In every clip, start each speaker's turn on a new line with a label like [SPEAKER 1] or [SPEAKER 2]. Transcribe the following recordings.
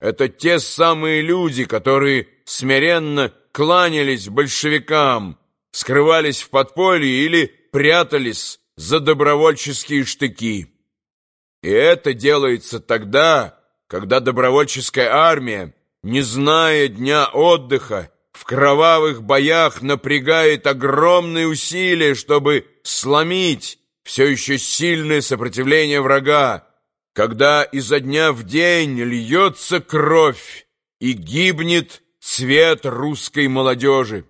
[SPEAKER 1] Это те самые люди, которые смиренно кланялись большевикам, скрывались в подполье или прятались за добровольческие штыки. И это делается тогда, когда добровольческая армия, не зная дня отдыха, в кровавых боях напрягает огромные усилия, чтобы сломить все еще сильное сопротивление врага, когда изо дня в день льется кровь и гибнет цвет русской молодежи.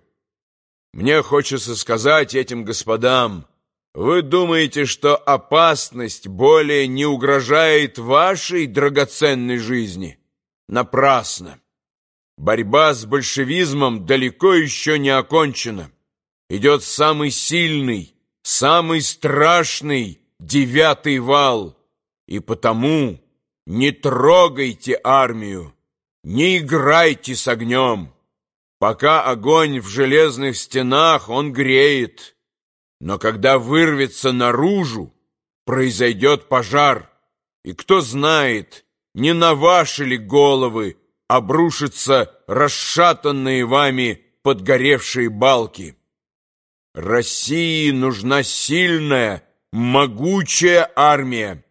[SPEAKER 1] Мне хочется сказать этим господам, вы думаете, что опасность более не угрожает вашей драгоценной жизни? Напрасно. Борьба с большевизмом далеко еще не окончена. Идет самый сильный, самый страшный девятый вал. И потому не трогайте армию, не играйте с огнем. Пока огонь в железных стенах, он греет. Но когда вырвется наружу, произойдет пожар. И кто знает, не на ваши ли головы обрушатся расшатанные вами подгоревшие балки. России нужна сильная, могучая армия,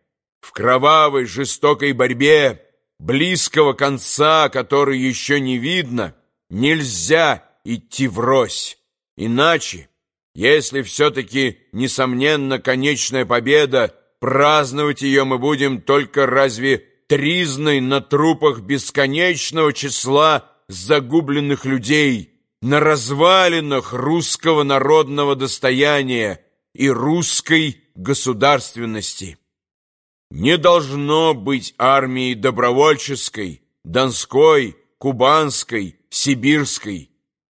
[SPEAKER 1] в кровавой жестокой борьбе, близкого конца, который еще не видно, нельзя идти врозь. Иначе, если все-таки, несомненно, конечная победа, праздновать ее мы будем только разве тризной на трупах бесконечного числа загубленных людей, на развалинах русского народного достояния и русской государственности. Не должно быть армии добровольческой, донской, кубанской, сибирской.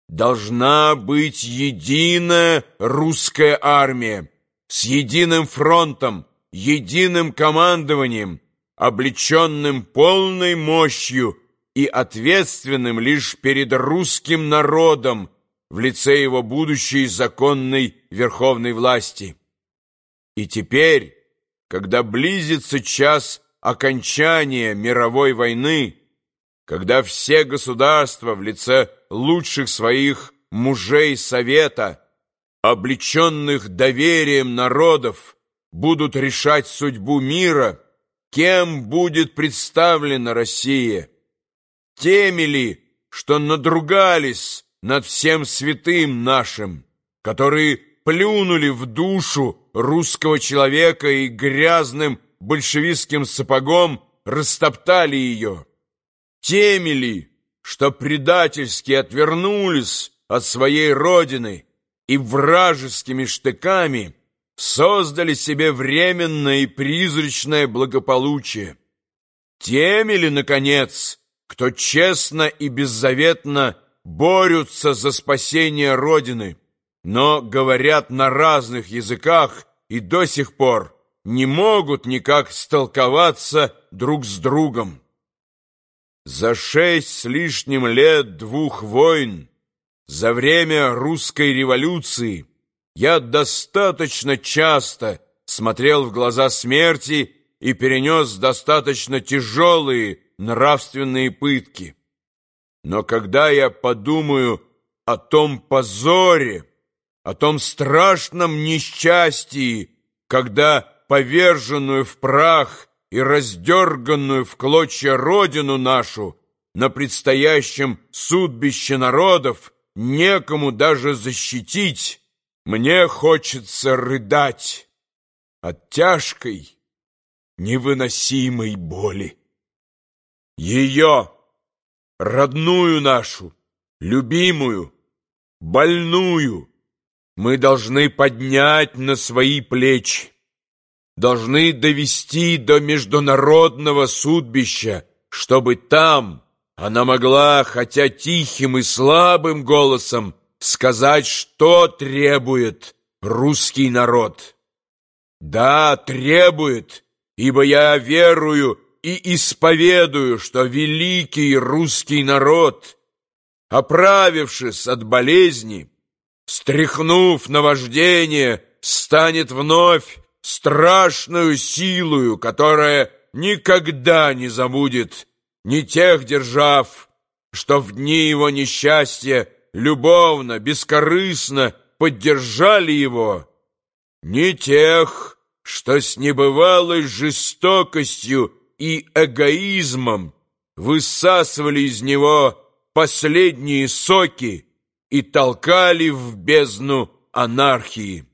[SPEAKER 1] Должна быть единая русская армия с единым фронтом, единым командованием, облеченным полной мощью и ответственным лишь перед русским народом в лице его будущей законной верховной власти. И теперь когда близится час окончания мировой войны, когда все государства в лице лучших своих мужей Совета, облеченных доверием народов, будут решать судьбу мира, кем будет представлена Россия? Теми ли, что надругались над всем святым нашим, которые плюнули в душу русского человека и грязным большевистским сапогом растоптали ее. Теми ли, что предательски отвернулись от своей родины и вражескими штыками создали себе временное и призрачное благополучие. Теми ли, наконец, кто честно и беззаветно борются за спасение Родины, но говорят на разных языках и до сих пор не могут никак столковаться друг с другом. За шесть с лишним лет двух войн, за время русской революции, я достаточно часто смотрел в глаза смерти и перенес достаточно тяжелые нравственные пытки. Но когда я подумаю о том позоре, о том страшном несчастье, когда поверженную в прах и раздерганную в клочья родину нашу на предстоящем судбище народов некому даже защитить, мне хочется рыдать от тяжкой, невыносимой боли. Ее, родную нашу, любимую, больную, мы должны поднять на свои плечи, должны довести до международного судбища, чтобы там она могла, хотя тихим и слабым голосом, сказать, что требует русский народ. Да, требует, ибо я верую и исповедую, что великий русский народ, оправившись от болезни, стряхнув наваждение, станет вновь страшную силою, которая никогда не забудет ни тех держав, что в дни его несчастья любовно, бескорыстно поддержали его, ни тех, что с небывалой жестокостью и эгоизмом высасывали из него последние соки и толкали в бездну анархии.